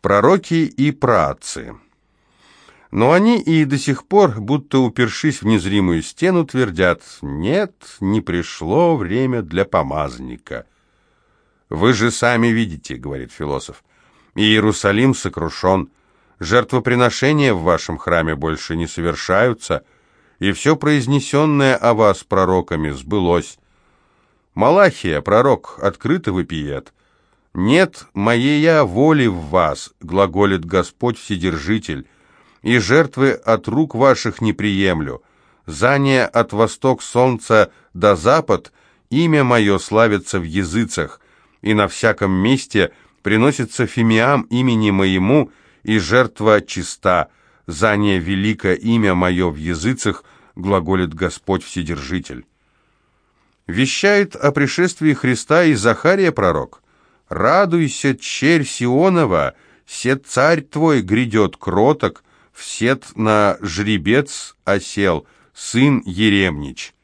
пророки и праотцы. Но они и до сих пор, будто упершись в незримую стену, твердят «Нет, не пришло время для помазника». «Вы же сами видите», — говорит философ, — «Иерусалим сокрушен, жертвоприношения в вашем храме больше не совершаются, и все произнесенное о вас пророками сбылось. Малахия, пророк, открыто вопиет. «Нет моей воли в вас», — глаголит Господь Вседержитель, «и жертвы от рук ваших не приемлю. Зание от восток солнца до запад, имя мое славится в языцах, и на всяком месте приносится фимиам имени моему, и жертва чиста, зание велико имя мое в языцах, глаголит Господь Вседержитель. Вещает о пришествии Христа и Захария пророк. «Радуйся, черь Сионова, се царь твой грядет кроток, всет на жребец осел, сын Еремнич».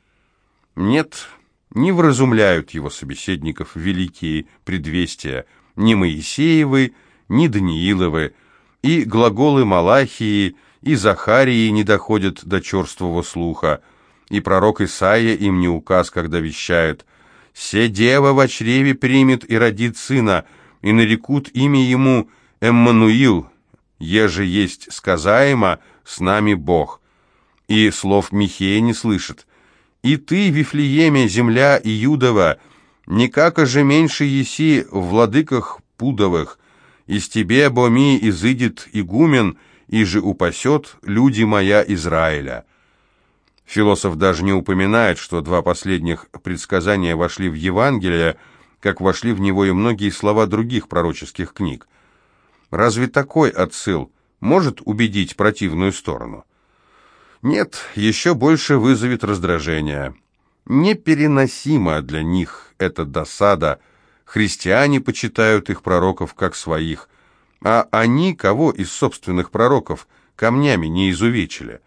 Нет, не вразумляют его собеседников великие предвестия, ни Моисеевы, ни Данииловы, и глаголы Малахии и Захарии не доходят до черствого слуха, и пророк Исаия им не указ, когда вещает «Се дева в чреве примет и родит сына, и нарекут имя ему Эммануил, еже есть сказаемо, с нами Бог». И слов Михея не слышит. «И ты, Вифлееме, земля Иудова, никако же меньше еси в владыках пудовых, из тебе, Боми, изыдет игумен, и же упасет люди моя Израиля». Философ даже не упоминает, что два последних предсказания вошли в Евангелие, как вошли в него и многие слова других пророческих книг. Разве такой отсыл может убедить противную сторону? Нет, еще больше вызовет раздражение. Непереносима для них эта досада – Христиане почитают их пророков как своих, а они кого из собственных пророков камнями не изувечили.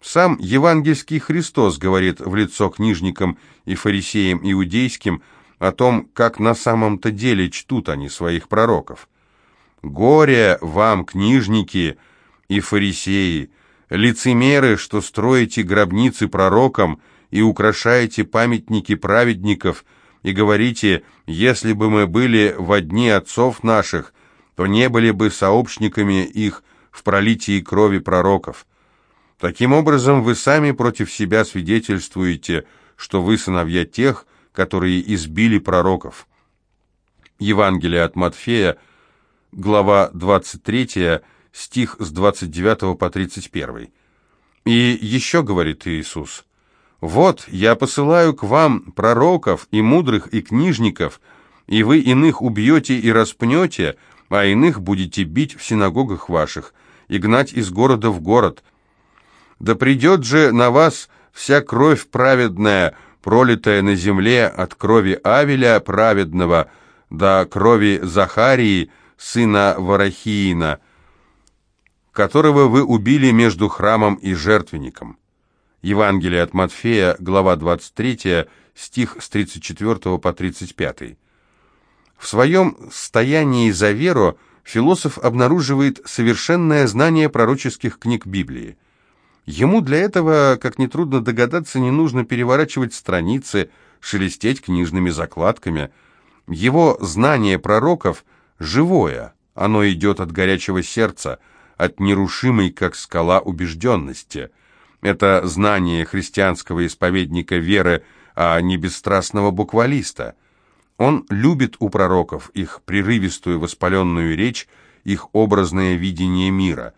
Сам евангельский Христос говорит в лицо книжникам и фарисеям иудейским о том, как на самом-то деле чтут они своих пророков. «Горе вам, книжники и фарисеи, лицемеры, что строите гробницы пророкам и украшаете памятники праведников, и говорите, если бы мы были в дни отцов наших, то не были бы сообщниками их в пролитии крови пророков. Таким образом, вы сами против себя свидетельствуете, что вы сыновья тех, которые избили пророков. Евангелие от Матфея, глава 23, стих с 29 по 31. И еще говорит Иисус – «Вот, я посылаю к вам пророков и мудрых и книжников, и вы иных убьете и распнете, а иных будете бить в синагогах ваших и гнать из города в город. Да придет же на вас вся кровь праведная, пролитая на земле от крови Авеля праведного до крови Захарии, сына Варахиина, которого вы убили между храмом и жертвенником». Евангелие от Матфея, глава 23, стих с 34 по 35. В своем «стоянии за веру» философ обнаруживает совершенное знание пророческих книг Библии. Ему для этого, как нетрудно догадаться, не нужно переворачивать страницы, шелестеть книжными закладками. Его знание пророков живое, оно идет от горячего сердца, от нерушимой, как скала, убежденности – это знание христианского исповедника веры, а не бесстрастного буквалиста. Он любит у пророков их прерывистую воспаленную речь, их образное видение мира.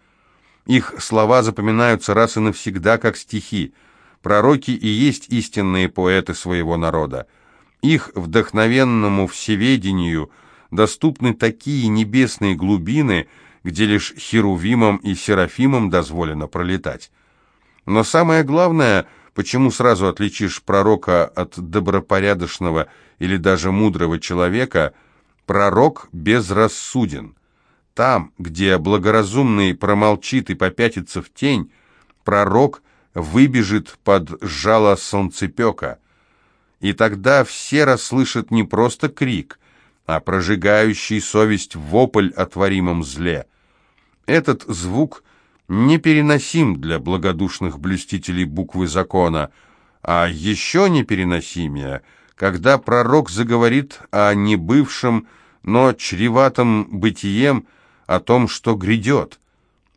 Их слова запоминаются раз и навсегда, как стихи. Пророки и есть истинные поэты своего народа. Их вдохновенному всеведению доступны такие небесные глубины, где лишь херувимам и серафимам дозволено пролетать. Но самое главное, почему сразу отличишь пророка от добропорядочного или даже мудрого человека, пророк безрассуден. Там, где благоразумный промолчит и попятится в тень, пророк выбежит под жало солнцепека. И тогда все расслышат не просто крик, а прожигающий совесть вопль о творимом зле. Этот звук непереносим для благодушных блюстителей буквы закона, а еще непереносимее, когда пророк заговорит о небывшем, но чреватом бытием, о том, что грядет.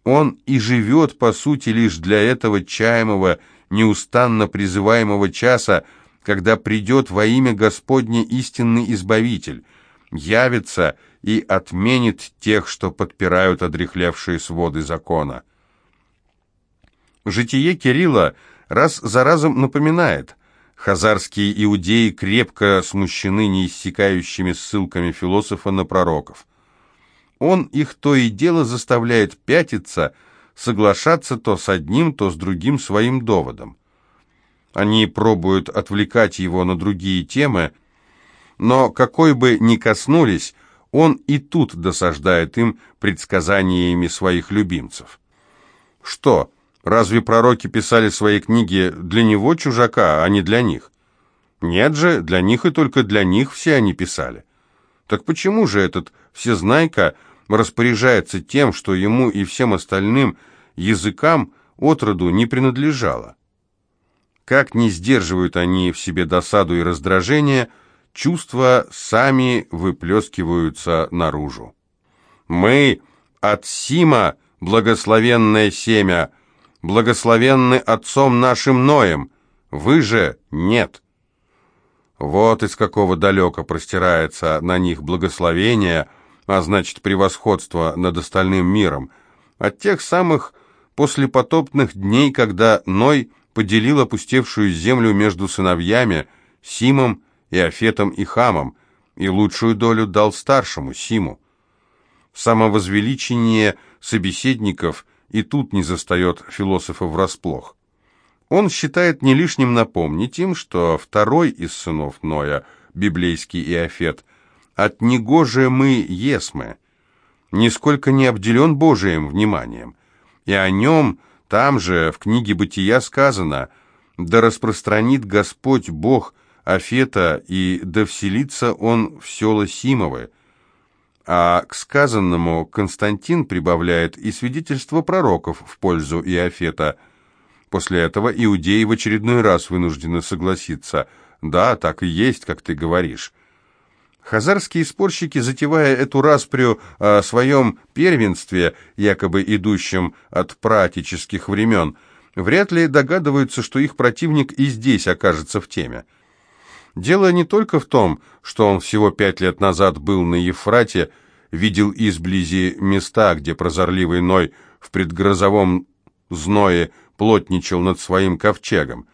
Он и живет, по сути, лишь для этого чаемого, неустанно призываемого часа, когда придет во имя Господне истинный Избавитель, явится и отменит тех, что подпирают одрехлевшие своды закона. Житие Кирилла раз за разом напоминает, хазарские иудеи крепко смущены неиссякающими ссылками философа на пророков. Он их то и дело заставляет пятиться, соглашаться то с одним, то с другим своим доводом. Они пробуют отвлекать его на другие темы, но какой бы ни коснулись, он и тут досаждает им предсказаниями своих любимцев. Что, разве пророки писали свои книги для него, чужака, а не для них? Нет же, для них и только для них все они писали. Так почему же этот всезнайка распоряжается тем, что ему и всем остальным языкам отроду не принадлежало? Как не сдерживают они в себе досаду и раздражение, чувства сами выплескиваются наружу. «Мы от Сима, благословенное семя, благословенны отцом нашим Ноем, вы же нет». Вот из какого далека простирается на них благословение, а значит превосходство над остальным миром, от тех самых послепотопных дней, когда Ной поделил опустевшую землю между сыновьями Симом, Иофетом и Хамом, и лучшую долю дал старшему Симу. Самовозвеличение собеседников и тут не застает философа врасплох. Он считает не лишним напомнить им, что второй из сынов Ноя, библейский Иофет, от него же мы есмы, нисколько не обделен Божиим вниманием, и о нем там же, в книге «Бытия» сказано «Да распространит Господь Бог Афета, и да вселится он в села Симовы». А к сказанному Константин прибавляет и свидетельство пророков в пользу Иофета. После этого иудеи в очередной раз вынуждены согласиться. «Да, так и есть, как ты говоришь». Хазарские спорщики, затевая эту распрю о своем первенстве, якобы идущем от пратических времен, вряд ли догадываются, что их противник и здесь окажется в теме. Дело не только в том, что он всего пять лет назад был на Ефрате, видел изблизи места, где прозорливый Ной в предгрозовом зное плотничал над своим ковчегом.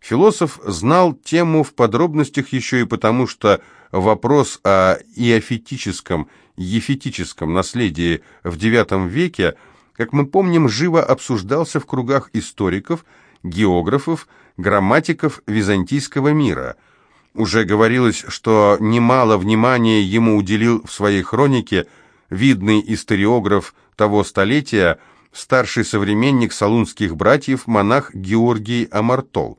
Философ знал тему в подробностях еще и потому, что вопрос о иофетическом, ефетическом наследии в IX веке, как мы помним, живо обсуждался в кругах историков, географов, грамматиков византийского мира. Уже говорилось, что немало внимания ему уделил в своей хронике видный историограф того столетия, старший современник салунских братьев, монах Георгий Амартол.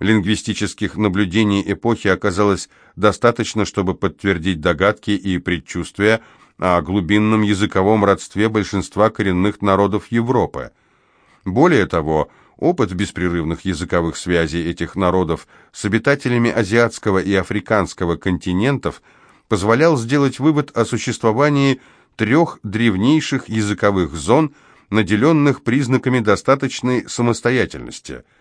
Лингвистических наблюдений эпохи оказалось достаточно, чтобы подтвердить догадки и предчувствия о глубинном языковом родстве большинства коренных народов Европы. Более того, опыт беспрерывных языковых связей этих народов с обитателями азиатского и африканского континентов позволял сделать вывод о существовании трех древнейших языковых зон, наделенных признаками достаточной самостоятельности –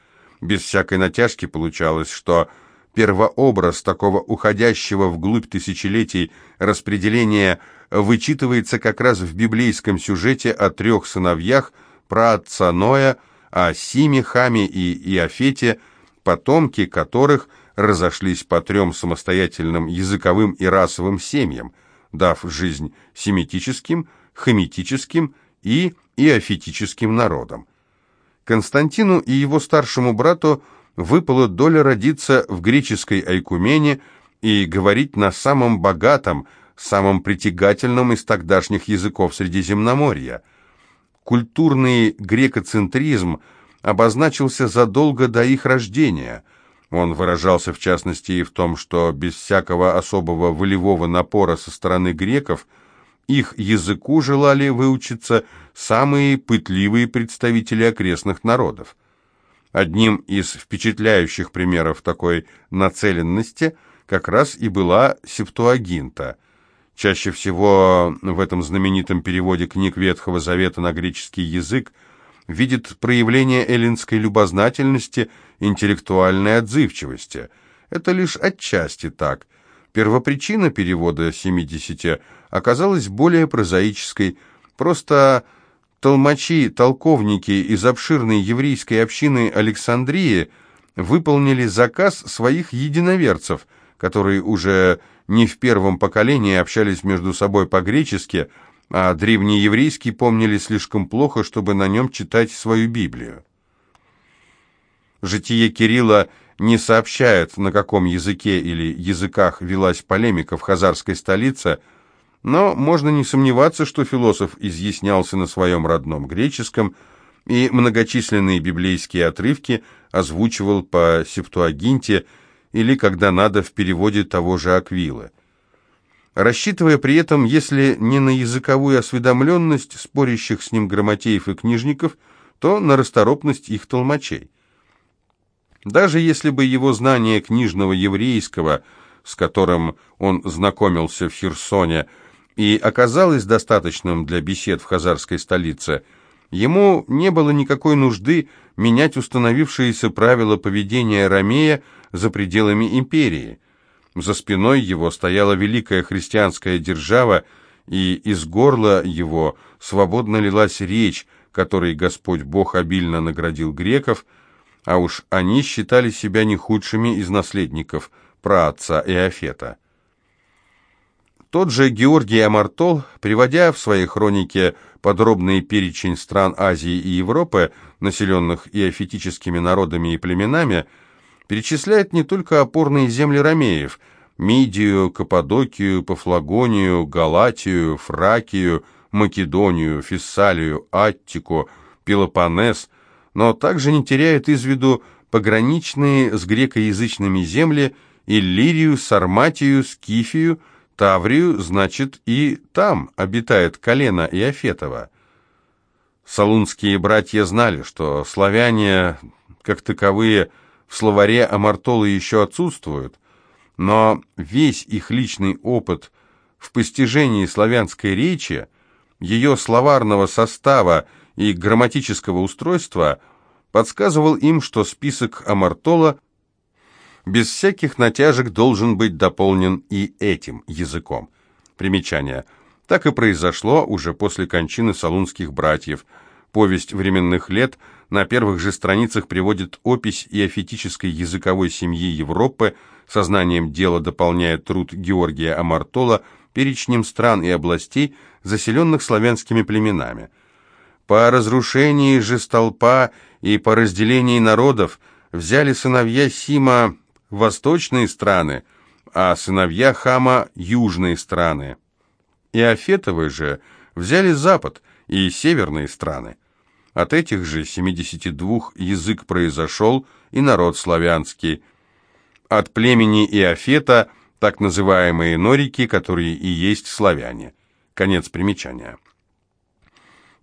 без всякой натяжки получалось, что первообраз такого уходящего вглубь тысячелетий распределения вычитывается как раз в библейском сюжете о трех сыновьях праотца Ноя, о Симе, Хаме и Иофете, потомки которых разошлись по трем самостоятельным языковым и расовым семьям, дав жизнь семитическим, хамитическим и иофетическим народам. Константину и его старшему брату выпала доля родиться в греческой Айкумене и говорить на самом богатом, самом притягательном из тогдашних языков Средиземноморья. Культурный грекоцентризм обозначился задолго до их рождения. Он выражался в частности и в том, что без всякого особого волевого напора со стороны греков их языку желали выучиться самые пытливые представители окрестных народов. Одним из впечатляющих примеров такой нацеленности как раз и была Септуагинта. Чаще всего в этом знаменитом переводе книг Ветхого Завета на греческий язык видит проявление эллинской любознательности, интеллектуальной отзывчивости. Это лишь отчасти так. Первопричина перевода 70 оказалась более прозаической, просто толмачи, толковники из обширной еврейской общины Александрии выполнили заказ своих единоверцев, которые уже не в первом поколении общались между собой по-гречески, а древнееврейский помнили слишком плохо, чтобы на нем читать свою Библию. Житие Кирилла не сообщает, на каком языке или языках велась полемика в хазарской столице, но можно не сомневаться, что философ изъяснялся на своем родном греческом и многочисленные библейские отрывки озвучивал по Септуагинте или, когда надо, в переводе того же Аквилы рассчитывая при этом, если не на языковую осведомленность спорящих с ним грамотеев и книжников, то на расторопность их толмачей. Даже если бы его знание книжного еврейского, с которым он знакомился в Херсоне, и оказалось достаточным для бесед в хазарской столице, ему не было никакой нужды менять установившиеся правила поведения Ромея за пределами империи. За спиной его стояла великая христианская держава, и из горла его свободно лилась речь, которой Господь Бог обильно наградил греков, а уж они считали себя не худшими из наследников праотца Иофета. Тот же Георгий Амартол, приводя в своей хронике подробный перечень стран Азии и Европы, населенных иофетическими народами и племенами, перечисляет не только опорные земли ромеев – Мидию, Каппадокию, Пафлагонию, Галатию, Фракию, Македонию, Фессалию, Аттику, Пелопоннес, но также не теряет из виду пограничные с грекоязычными земли Иллирию, Сарматию, Скифию, Таврию, значит, и там обитает колено Иофетова. Салунские братья знали, что славяне, как таковые, в словаре Амартолы еще отсутствуют, но весь их личный опыт в постижении славянской речи, ее словарного состава и грамматического устройства подсказывал им, что список Амартола без всяких натяжек должен быть дополнен и этим языком. Примечание. Так и произошло уже после кончины салунских братьев. Повесть временных лет на первых же страницах приводит опись иофетической языковой семьи Европы – Сознанием дела дополняет труд Георгия Амартола перечнем стран и областей, заселенных славянскими племенами. По разрушении же столпа и по разделении народов взяли сыновья Сима восточные страны, а сыновья Хама – южные страны. И Афетовы же взяли запад и северные страны. От этих же 72 язык произошел и народ славянский – от племени Иофета, так называемые норики, которые и есть славяне. Конец примечания.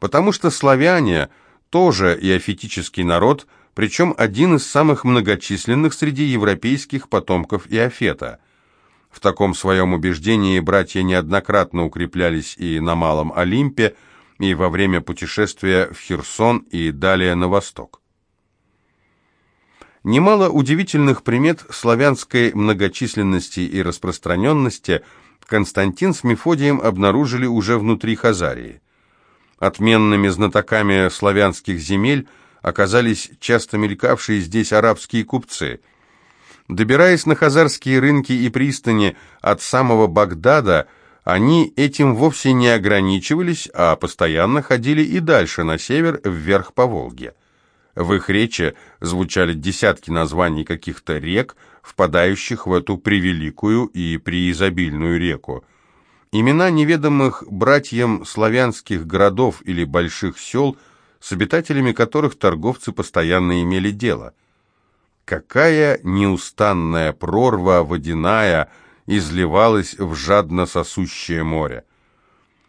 Потому что славяне тоже иофетический народ, причем один из самых многочисленных среди европейских потомков Иофета. В таком своем убеждении братья неоднократно укреплялись и на Малом Олимпе, и во время путешествия в Херсон и далее на восток. Немало удивительных примет славянской многочисленности и распространенности Константин с Мефодием обнаружили уже внутри Хазарии. Отменными знатоками славянских земель оказались часто мелькавшие здесь арабские купцы. Добираясь на хазарские рынки и пристани от самого Багдада, они этим вовсе не ограничивались, а постоянно ходили и дальше, на север, вверх по Волге. В их речи звучали десятки названий каких-то рек, впадающих в эту превеликую и преизобильную реку. Имена неведомых братьям славянских городов или больших сел, с обитателями которых торговцы постоянно имели дело. какая неустанная прорва водяная изливалась в жадно сосущее море.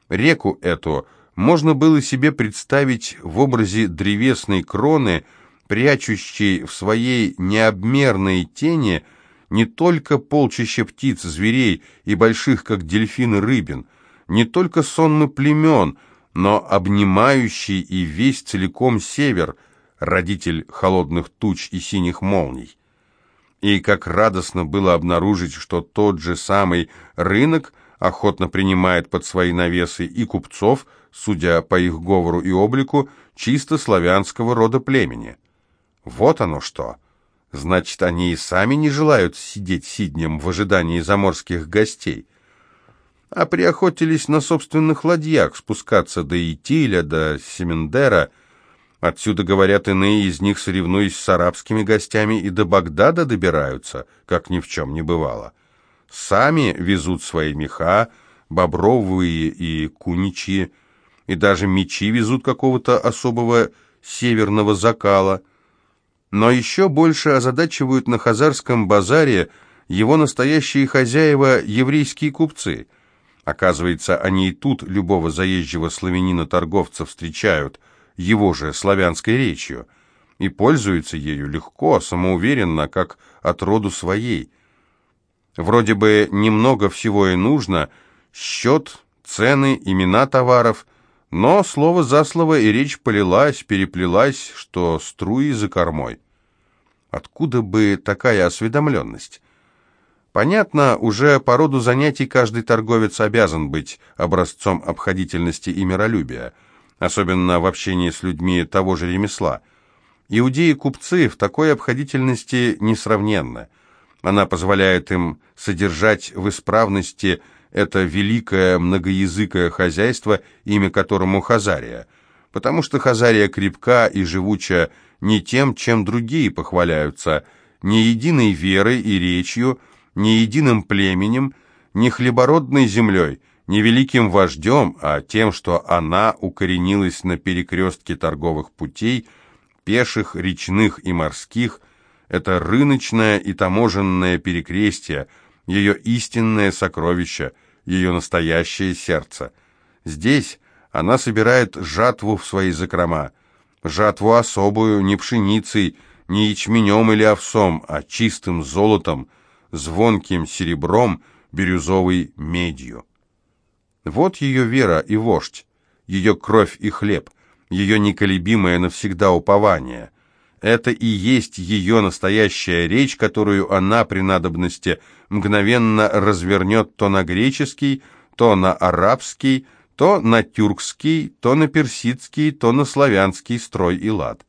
Реку эту можно было себе представить в образе древесной кроны, прячущей в своей необмерной тени не только полчища птиц, зверей и больших, как дельфины, рыбин, не только сонмы племен, но обнимающий и весь целиком север, родитель холодных туч и синих молний. И как радостно было обнаружить, что тот же самый рынок охотно принимает под свои навесы и купцов, судя по их говору и облику, чисто славянского рода племени. Вот оно что. Значит, они и сами не желают сидеть сиднем в ожидании заморских гостей, а приохотились на собственных ладьях спускаться до Итиля, до Семендера. Отсюда, говорят, иные из них, соревнуясь с арабскими гостями, и до Багдада добираются, как ни в чем не бывало. Сами везут свои меха, бобровые и куничьи, и даже мечи везут какого-то особого северного закала. Но еще больше озадачивают на Хазарском базаре его настоящие хозяева, еврейские купцы. Оказывается, они и тут любого заезжего славянина-торговца встречают его же славянской речью и пользуются ею легко, самоуверенно, как от роду своей – Вроде бы немного всего и нужно, счет, цены, имена товаров, но слово за слово и речь полилась, переплелась, что струи за кормой. Откуда бы такая осведомленность? Понятно, уже по роду занятий каждый торговец обязан быть образцом обходительности и миролюбия, особенно в общении с людьми того же ремесла. Иудеи-купцы в такой обходительности несравненны – она позволяет им содержать в исправности это великое многоязыкое хозяйство, имя которому Хазария, потому что Хазария крепка и живуча не тем, чем другие похваляются, ни единой верой и речью, ни единым племенем, ни хлебородной землей, не великим вождем, а тем, что она укоренилась на перекрестке торговых путей, пеших, речных и морских, это рыночное и таможенное перекрестие, ее истинное сокровище, ее настоящее сердце. Здесь она собирает жатву в свои закрома, жатву особую, не пшеницей, не ячменем или овсом, а чистым золотом, звонким серебром, бирюзовой медью. Вот ее вера и вождь, ее кровь и хлеб, ее неколебимое навсегда упование – это и есть ее настоящая речь, которую она при надобности мгновенно развернет то на греческий, то на арабский, то на тюркский, то на персидский, то на славянский строй и лад.